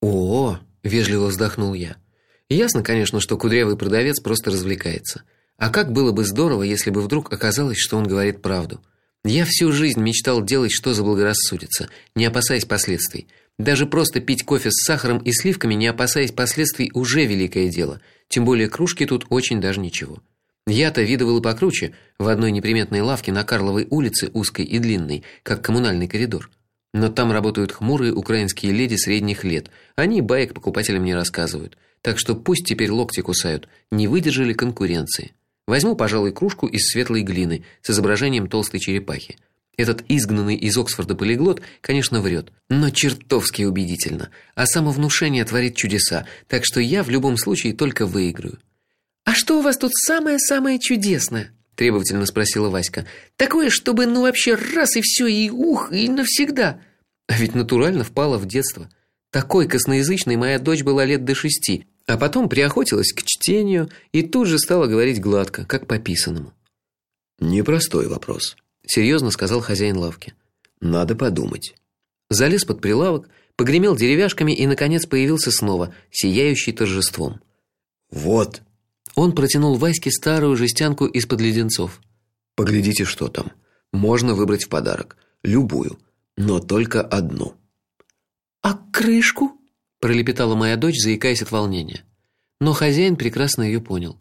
О, вежливо вздохнул я. Ясно, конечно, что кудрявый продавец просто развлекается. А как было бы здорово, если бы вдруг оказалось, что он говорит правду. Я всю жизнь мечтал делать что заблагорассудится, не опасаясь последствий. Даже просто пить кофе с сахаром и сливками, не опасаясь последствий, уже великое дело. Тем более кружки тут очень даже ничего. Я-то видывал и покруче в одной неприметной лавке на Карловой улице, узкой и длинной, как коммунальный коридор. Но там работают хмурые украинские леди средних лет. Они баек покупателям не рассказывают. Так что пусть теперь локти кусают, не выдержали конкуренции. Возьму, пожалуй, кружку из светлой глины с изображением толстой черепахи. Этот изгнанный из Оксфорда полиглот, конечно, врет, но чертовски убедительно, а самовнушение творит чудеса, так что я в любом случае только выиграю. А что у вас тут самое-самое чудесное? Требовательно спросила Васька. Такое, чтобы ну вообще раз и все и ух, и навсегда. А ведь натурально впала в детство. Такой косноязычной моя дочь была лет до шести, а потом приохотилась к чтению и тут же стала говорить гладко, как по писанному. Непростой вопрос, серьезно сказал хозяин лавки. Надо подумать. Залез под прилавок, погремел деревяшками и наконец появился снова, сияющий торжеством. Вот. Он протянул Ваське старую жестянку из-под леденцов. Поглядите, что там. Можно выбрать в подарок любую, но только одну. А крышку? пролепетала моя дочь, заикаясь от волнения. Но хозяин прекрасно ее понял.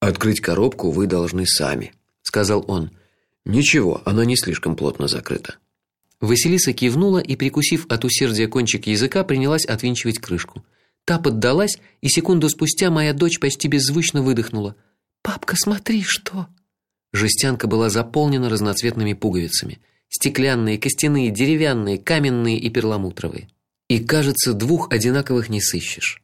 Открыть коробку вы должны сами, сказал он. Ничего, она не слишком плотно закрыта. Василиса кивнула и, прикусив от усердия кончик языка, принялась отвинчивать крышку. Та поддалась, и секунду спустя моя дочь почти беззвучно выдохнула: "Папка, смотри, что?" Жестянка была заполнена разноцветными пуговицами: стеклянные, костяные, деревянные, каменные и перламутровые. И, кажется, двух одинаковых не сыщешь.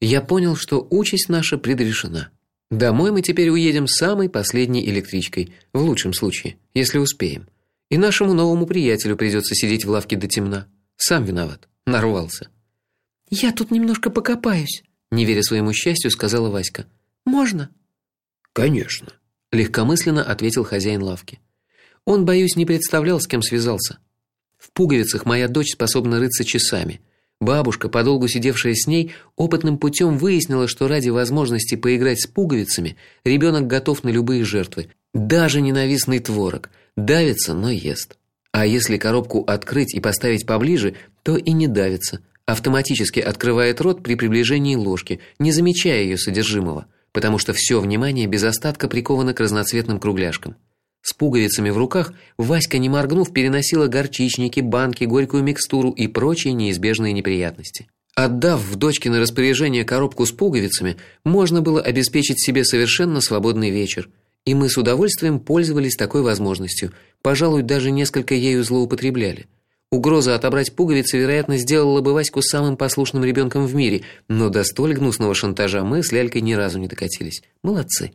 Я понял, что участь наша предрешена. Домой мы теперь уедем самой последней электричкой, в лучшем случае, если успеем. И нашему новому приятелю придется сидеть в лавке до темна. Сам виноват, нарвался. Я тут немножко покопаюсь, не веря своему счастью, сказала Васька. Можно? Конечно, легкомысленно ответил хозяин лавки. Он, боюсь, не представлял, с кем связался. В пуговицах моя дочь способна рыться часами. Бабушка, подолгу сидевшая с ней, опытным путем выяснила, что ради возможности поиграть с пуговицами ребенок готов на любые жертвы, даже ненавистный творог. Давится, но ест. А если коробку открыть и поставить поближе, то и не давится, автоматически открывает рот при приближении ложки, не замечая ее содержимого, потому что все внимание без остатка приковано к разноцветным кругляшкам. С пуговицами в руках Васька, не моргнув, переносила горчичники, банки, горькую микстуру и прочие неизбежные неприятности. Отдав в дочкино распоряжение коробку с пуговицами, можно было обеспечить себе совершенно свободный вечер, и мы с удовольствием пользовались такой возможностью. Пожалуй, даже несколько ею злоупотребляли. Угроза отобрать пуговицы, вероятно, сделала бы Ваську самым послушным ребенком в мире, но до столь гнусного шантажа мы с Лялькой ни разу не докатились. Молодцы.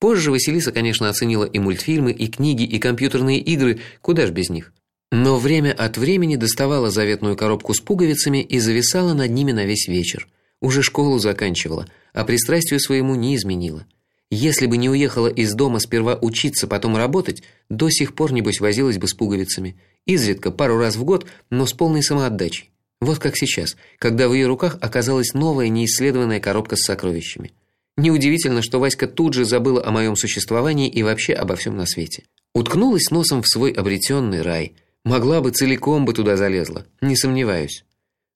Позже Василиса, конечно, оценила и мультфильмы, и книги, и компьютерные игры, куда ж без них. Но время от времени доставала заветную коробку с пуговицами и зависала над ними на весь вечер. Уже школу заканчивала, а пристрастию своему не изменила. Если бы не уехала из дома сперва учиться, потом работать, до сих пор небось возилась бы с пуговицами. Изредка пару раз в год, но с полной самоотдачей. Вот как сейчас, когда в ее руках оказалась новая неисследованная коробка с сокровищами. Неудивительно, что Васька тут же забыла о моем существовании и вообще обо всем на свете. Уткнулась носом в свой обретенный рай. Могла бы целиком бы туда залезла, не сомневаюсь.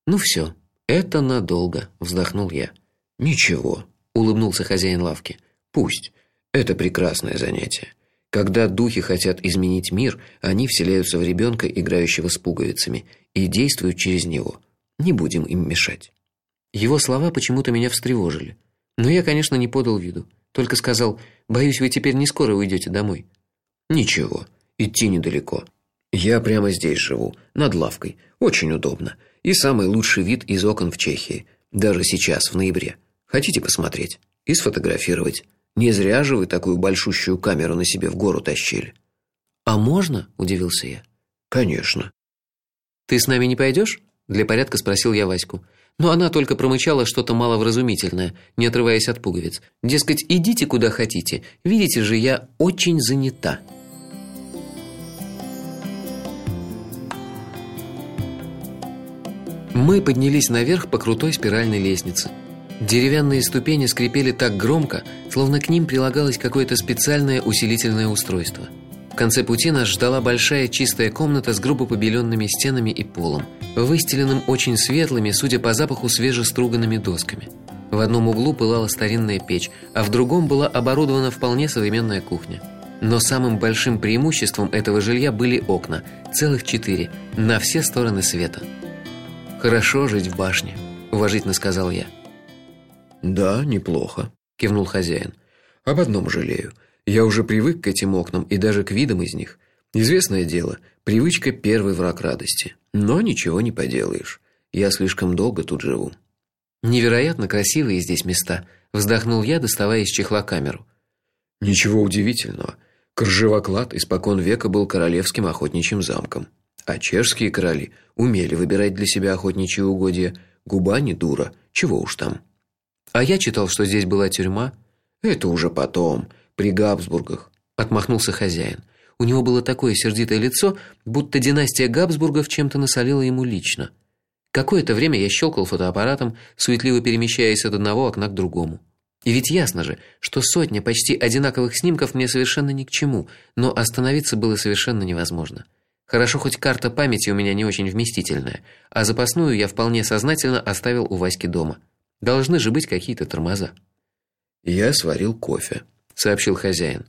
Ну все, это надолго, вздохнул я. Ничего, улыбнулся хозяин лавки. Пусть. Это прекрасное занятие. Когда духи хотят изменить мир, они вселяются в ребенка, играющего с пуговицами, и действуют через него. Не будем им мешать. Его слова почему-то меня встревожили. Но я, конечно, не подал виду, только сказал: "Боюсь, вы теперь не скоро уйдете домой". Ничего, идти недалеко. Я прямо здесь живу, над лавкой. Очень удобно. И самый лучший вид из окон в Чехии, даже сейчас в ноябре. Хотите посмотреть и сфотографировать? Не зря же вы такую большущую камеру на себе в гору тащили. А можно? удивился я. Конечно. Ты с нами не пойдешь? для порядка спросил я Ваську но она только промычала что-то маловразумительное, не отрываясь от пуговиц. Дескать, идите куда хотите. Видите же, я очень занята. Мы поднялись наверх по крутой спиральной лестнице. Деревянные ступени скрипели так громко, словно к ним прилагалось какое-то специальное усилительное устройство. В конце пути нас ждала большая чистая комната с грубо побеленными стенами и полом, выстеленным очень светлыми, судя по запаху, свежеструганными досками. В одном углу пылала старинная печь, а в другом была оборудована вполне современная кухня. Но самым большим преимуществом этого жилья были окна, целых четыре, на все стороны света. Хорошо жить в башне, уважительно сказал я. Да, неплохо, кивнул хозяин. Об одном жалею. Я уже привык к этим окнам и даже к видам из них. Известное дело, привычка первый враг радости. Но ничего не поделаешь. Я слишком долго тут живу. Невероятно красивые здесь места, вздохнул я, доставая из чехла камеру. Ничего удивительного. Кржевоклад испокон века был королевским охотничьим замком. А чешские короли умели выбирать для себя охотничьи угодья. Губа не дура, чего уж там. А я читал, что здесь была тюрьма. Это уже потом, при Габсбургах, отмахнулся хозяин. У него было такое сердитое лицо, будто династия Габсбургов чем-то насолила ему лично. Какое-то время я щелкал фотоаппаратом, суетливо перемещаясь от одного окна к другому. И ведь ясно же, что сотня почти одинаковых снимков мне совершенно ни к чему, но остановиться было совершенно невозможно. Хорошо хоть карта памяти у меня не очень вместительная, а запасную я вполне сознательно оставил у Васьки дома. Должны же быть какие-то тормоза. Я сварил кофе, сообщил хозяин.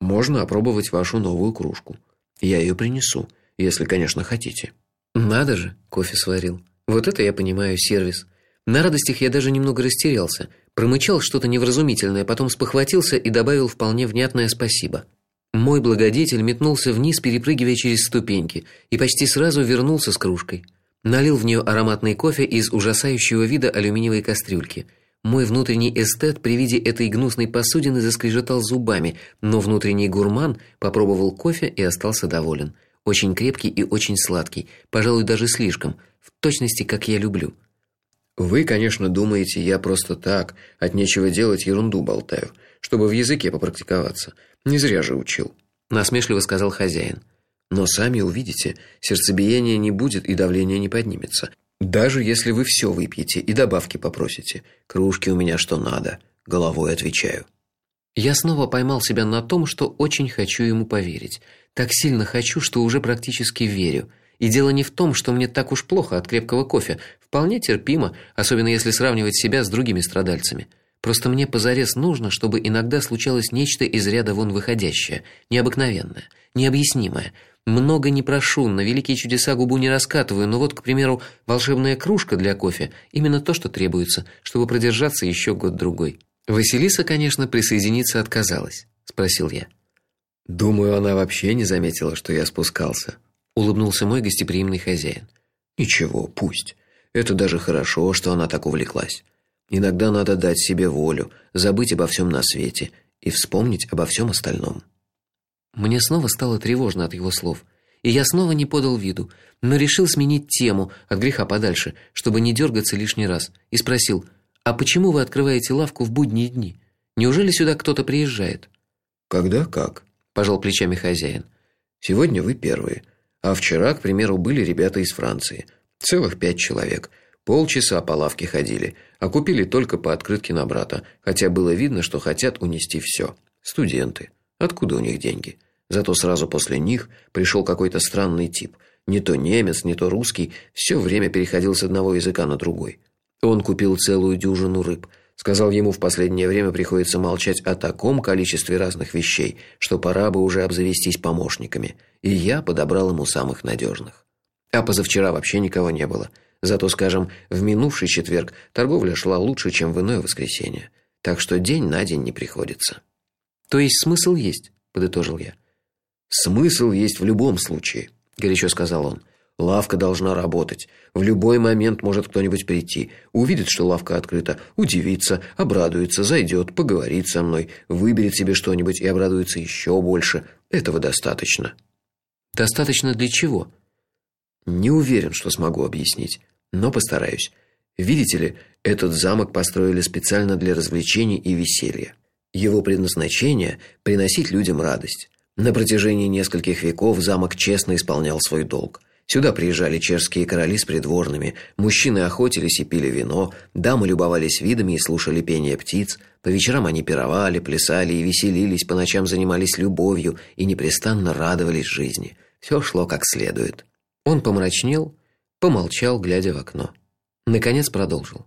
Можно опробовать вашу новую кружку. Я ее принесу, если, конечно, хотите. Надо же, кофе сварил. Вот это я понимаю сервис. На радостях я даже немного растерялся, промычал что-то невразумительное, потом спохватился и добавил вполне внятное спасибо. Мой благодетель метнулся вниз, перепрыгивая через ступеньки, и почти сразу вернулся с кружкой. Налил в нее ароматный кофе из ужасающего вида алюминиевой кастрюльки. Мой внутренний эстет при виде этой гнусной посудины заскрежетал зубами, но внутренний гурман попробовал кофе и остался доволен. Очень крепкий и очень сладкий, пожалуй, даже слишком, в точности, как я люблю. Вы, конечно, думаете, я просто так, от нечего делать ерунду болтаю, чтобы в языке попрактиковаться. Не зря же учил, насмешливо сказал хозяин. Но сами увидите, сердцебиение не будет и давление не поднимется. Даже если вы все выпьете и добавки попросите. Кружки у меня что надо, головой отвечаю. Я снова поймал себя на том, что очень хочу ему поверить. Так сильно хочу, что уже практически верю. И дело не в том, что мне так уж плохо от крепкого кофе, вполне терпимо, особенно если сравнивать себя с другими страдальцами. Просто мне позарез нужно, чтобы иногда случалось нечто из ряда вон выходящее, необыкновенное, необъяснимое. Много не прошу, на великие чудеса губу не раскатываю, но вот, к примеру, волшебная кружка для кофе именно то, что требуется, чтобы продержаться еще год другой. Василиса, конечно, присоединиться отказалась, спросил я. Думаю, она вообще не заметила, что я спускался, улыбнулся мой гостеприимный хозяин. Ничего, пусть. Это даже хорошо, что она так увлеклась. Иногда надо дать себе волю, забыть обо всем на свете и вспомнить обо всем остальном. Мне снова стало тревожно от его слов, и я снова не подал виду, но решил сменить тему от греха подальше, чтобы не дергаться лишний раз, и спросил: "А почему вы открываете лавку в будние дни? Неужели сюда кто-то приезжает?" "Когда как?" пожал плечами хозяин. "Сегодня вы первые, а вчера, к примеру, были ребята из Франции, целых пять человек. Полчаса по лавке ходили, а купили только по открытке на брата, хотя было видно, что хотят унести все. Студенты. Откуда у них деньги? Зато сразу после них пришел какой-то странный тип. Не то немец, не то русский, все время переходил с одного языка на другой. Он купил целую дюжину рыб. Сказал ему в последнее время приходится молчать о таком количестве разных вещей, что пора бы уже обзавестись помощниками. И я подобрал ему самых надежных. А позавчера вообще никого не было. Зато, скажем, в минувший четверг торговля шла лучше, чем в иное воскресенье. Так что день на день не приходится. То есть смысл есть, подытожил я. Смысл есть в любом случае, горячо сказал он. Лавка должна работать. В любой момент может кто-нибудь прийти, увидит, что лавка открыта, удивится, обрадуется, зайдет, поговорит со мной, выберет себе что-нибудь и обрадуется еще больше. Этого достаточно. Достаточно для чего? Не уверен, что смогу объяснить но постараюсь. Видите ли, этот замок построили специально для развлечений и веселья. Его предназначение приносить людям радость. На протяжении нескольких веков замок честно исполнял свой долг. Сюда приезжали чешские короли с придворными, мужчины охотились и пили вино, дамы любовались видами и слушали пение птиц, по вечерам они пировали, плясали и веселились, по ночам занимались любовью и непрестанно радовались жизни. Все шло как следует. Он помрачнел, помолчал, глядя в окно. Наконец продолжил.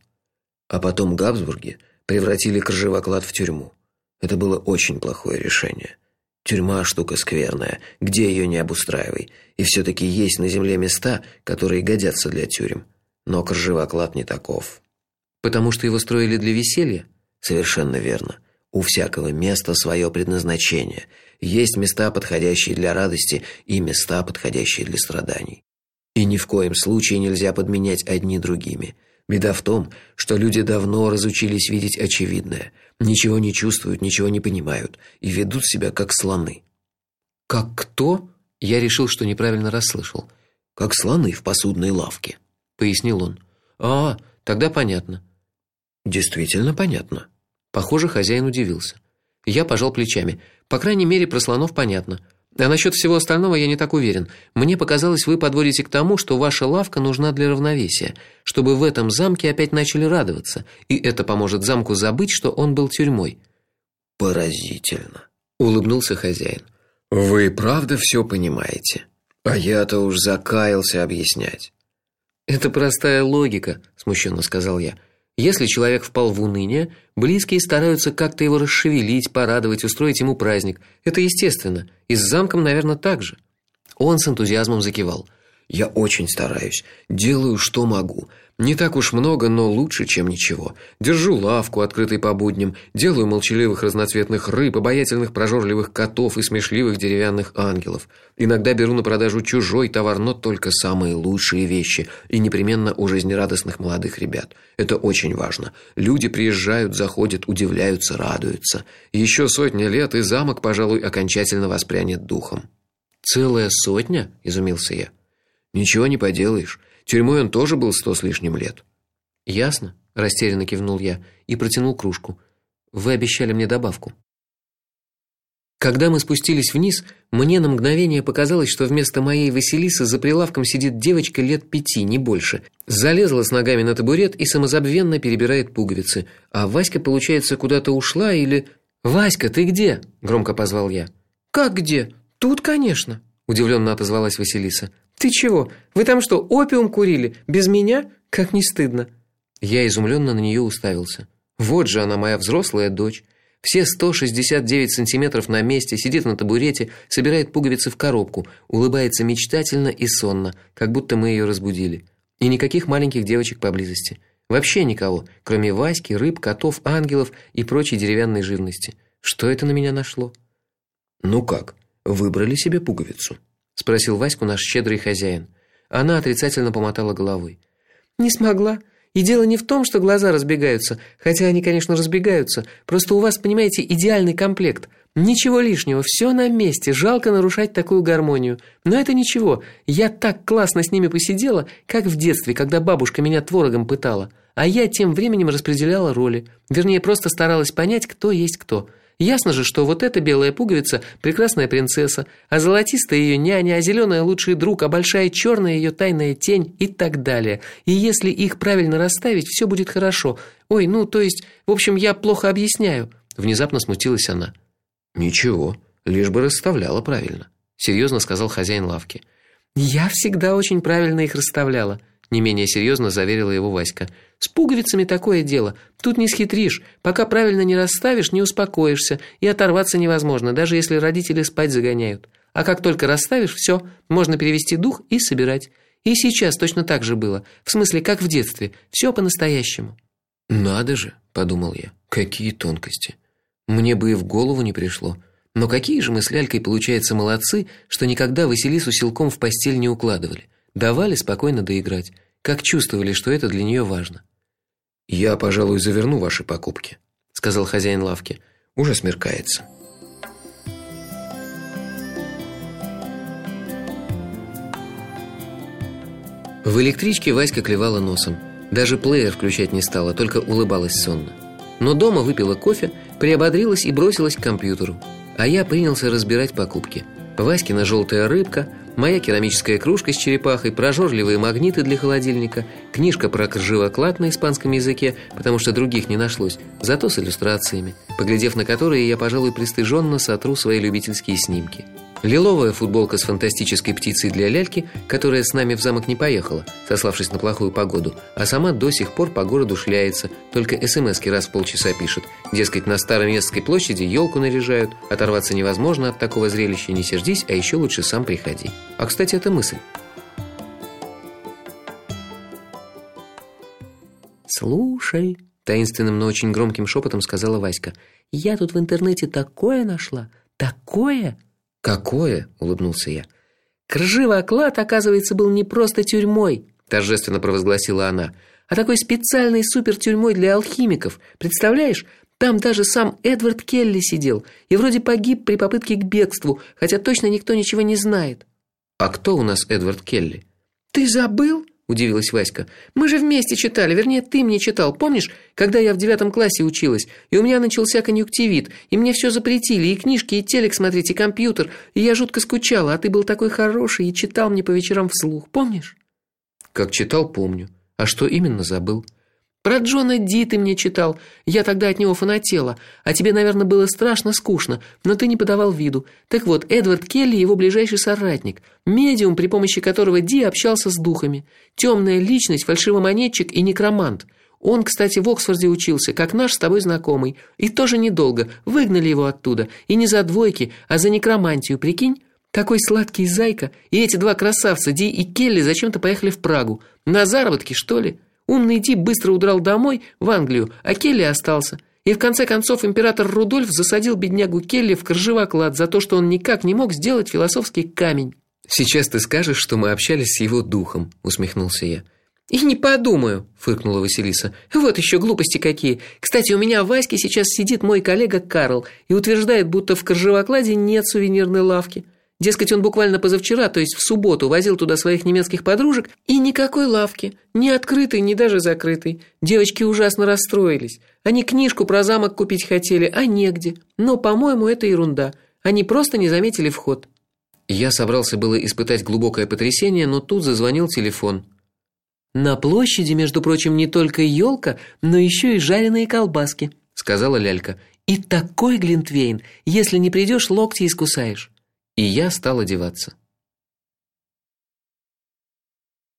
А потом Габсбурги превратили Кржевоклад в тюрьму. Это было очень плохое решение. Тюрьма штука скверная, где ее не обустраивай. И все-таки есть на земле места, которые годятся для тюрем. Но Кржевоклад не таков. Потому что его строили для веселья? Совершенно верно. У всякого места свое предназначение. Есть места, подходящие для радости, и места, подходящие для страданий. И ни в коем случае нельзя подменять одни другими. Беда в том, что люди давно разучились видеть очевидное, ничего не чувствуют, ничего не понимают и ведут себя как слоны. Как кто? Я решил, что неправильно расслышал. Как слоны в посудной лавке, пояснил он. А, тогда понятно. Действительно понятно. Похоже, хозяин удивился. Я пожал плечами. По крайней мере, про слонов понятно. А насчет всего остального я не так уверен. Мне показалось, вы подводите к тому, что ваша лавка нужна для равновесия, чтобы в этом замке опять начали радоваться, и это поможет замку забыть, что он был тюрьмой. Поразительно, улыбнулся хозяин. Вы правда все понимаете? А я-то уж закаялся объяснять. Это простая логика, смущенно сказал я. Если человек впал в уныние, близкие стараются как-то его расшевелить, порадовать, устроить ему праздник. Это естественно. И с замком, наверное, так же. Он с энтузиазмом закивал. Я очень стараюсь, делаю что могу. Не так уж много, но лучше, чем ничего. Держу лавку открытой по будням, делаю молчаливых разноцветных рыб, обаятельных прожорливых котов и смешливых деревянных ангелов. Иногда беру на продажу чужой товар, но только самые лучшие вещи и непременно у жизнерадостных молодых ребят. Это очень важно. Люди приезжают, заходят, удивляются, радуются. Еще сотня лет и замок, пожалуй, окончательно воспрянет духом. Целая сотня, изумился я. Ничего не поделаешь. Тюрьмой он тоже был сто с лишним лет. Ясно, растерянно кивнул я и протянул кружку. Вы обещали мне добавку. Когда мы спустились вниз, мне на мгновение показалось, что вместо моей Василисы за прилавком сидит девочка лет пяти, не больше. Залезла с ногами на табурет и самозабвенно перебирает пуговицы, а Васька, получается, куда-то ушла или Васька, ты где? громко позвал я. Как где? Тут, конечно, удивленно отозвалась Василиса. Ты чего? Вы там что, опиум курили без меня? Как не стыдно. Я изумленно на нее уставился. Вот же она моя взрослая дочь. Все 169 сантиметров на месте, сидит на табурете, собирает пуговицы в коробку, улыбается мечтательно и сонно, как будто мы ее разбудили. И никаких маленьких девочек поблизости. Вообще никого, кроме Васьки, рыб, котов, ангелов и прочей деревянной живности. Что это на меня нашло? Ну как? Выбрали себе пуговицу? Спросил Ваську наш щедрый хозяин. Она отрицательно помотала головой. Не смогла. И дело не в том, что глаза разбегаются, хотя они, конечно, разбегаются. Просто у вас, понимаете, идеальный комплект. Ничего лишнего, все на месте. Жалко нарушать такую гармонию. Но это ничего. Я так классно с ними посидела, как в детстве, когда бабушка меня творогом пытала. А я тем временем распределяла роли. Вернее, просто старалась понять, кто есть кто. Ясно же, что вот эта белая пуговица прекрасная принцесса, а золотистая ее няня, а зеленая лучший друг, а большая черная ее тайная тень и так далее. И если их правильно расставить, все будет хорошо. Ой, ну, то есть, в общем, я плохо объясняю. Внезапно смутилась она. Ничего, лишь бы расставляла правильно, серьезно сказал хозяин лавки. Я всегда очень правильно их расставляла не менее серьезно заверила его Васька. С пуговицами такое дело. Тут не схитришь. Пока правильно не расставишь, не успокоишься, и оторваться невозможно, даже если родители спать загоняют. А как только расставишь, все, можно перевести дух и собирать. И сейчас точно так же было. В смысле, как в детстве. все по-настоящему. Надо же, подумал я. Какие тонкости. Мне бы и в голову не пришло. Но какие же мы с Лялькой получается молодцы, что никогда Василису силком в постель не укладывали давали спокойно доиграть, как чувствовали, что это для нее важно. Я, пожалуй, заверну ваши покупки, сказал хозяин лавки. Уже смеркается. В электричке Васька клевала носом. Даже плеер включать не стала, только улыбалась сонно. Но дома выпила кофе, приободрилась и бросилась к компьютеру. А я принялся разбирать покупки. Васькина желтая рыбка, моя керамическая кружка с черепахой, прожорливые магниты для холодильника, книжка про крживоклад на испанском языке, потому что других не нашлось, зато с иллюстрациями, поглядев на которые я, пожалуй, пристыженно сотру свои любительские снимки. Лиловая футболка с фантастической птицей для ляльки, которая с нами в замок не поехала, сославшись на плохую погоду, а сама до сих пор по городу шляется, только СМСки раз в полчаса пишет. Дескать, на Староместской площади елку наряжают, оторваться невозможно от такого зрелища, не сердись, а еще лучше сам приходи. А, кстати, это мысль. Слушай, таинственным, но очень громким шепотом сказала Васька. Я тут в интернете такое нашла, такое. Какое? улыбнулся я. Крживый оклад, оказывается, был не просто тюрьмой, торжественно провозгласила она, а такой специальной супертюрьмой для алхимиков. Представляешь? Там даже сам Эдвард Келли сидел и вроде погиб при попытке к бегству, хотя точно никто ничего не знает. А кто у нас Эдвард Келли? Ты забыл? Удивилась Васька. Мы же вместе читали, вернее, ты мне читал. Помнишь, когда я в девятом классе училась, и у меня начался конъюнктивит, и мне все запретили, и книжки, и телек смотреть, и компьютер, и я жутко скучала, а ты был такой хороший и читал мне по вечерам вслух. Помнишь? Как читал, помню. А что именно забыл? Про Джона Ди ты мне читал. Я тогда от него фанатела. А тебе, наверное, было страшно скучно, но ты не подавал виду. Так вот, Эдвард Келли его ближайший соратник, медиум, при помощи которого Ди общался с духами. Темная личность, фальшивомонетчик и некромант. Он, кстати, в Оксфорде учился, как наш с тобой знакомый, и тоже недолго. Выгнали его оттуда, и не за двойки, а за некромантию, прикинь? Такой сладкий зайка, и эти два красавца, Ди и Келли, зачем-то поехали в Прагу. На заработки, что ли? Умный тип быстро удрал домой, в Англию, а Келли остался. И в конце концов император Рудольф засадил беднягу Келли в кржевоклад за то, что он никак не мог сделать философский камень. Сейчас ты скажешь, что мы общались с его духом, усмехнулся я. И не подумаю, фыркнула Василиса. Вот еще глупости какие. Кстати, у меня в Ваське сейчас сидит мой коллега Карл и утверждает, будто в Кржевокладе нет сувенирной лавки. Дескать, он буквально позавчера, то есть в субботу, возил туда своих немецких подружек, и никакой лавки, ни открытой, ни даже закрытой. Девочки ужасно расстроились. Они книжку про замок купить хотели, а негде. Но, по-моему, это ерунда. Они просто не заметили вход. Я собрался было испытать глубокое потрясение, но тут зазвонил телефон. На площади, между прочим, не только елка, но еще и жареные колбаски, сказала Лялька. И такой глинтвейн, если не придешь, локти искусаешь и я стал одеваться.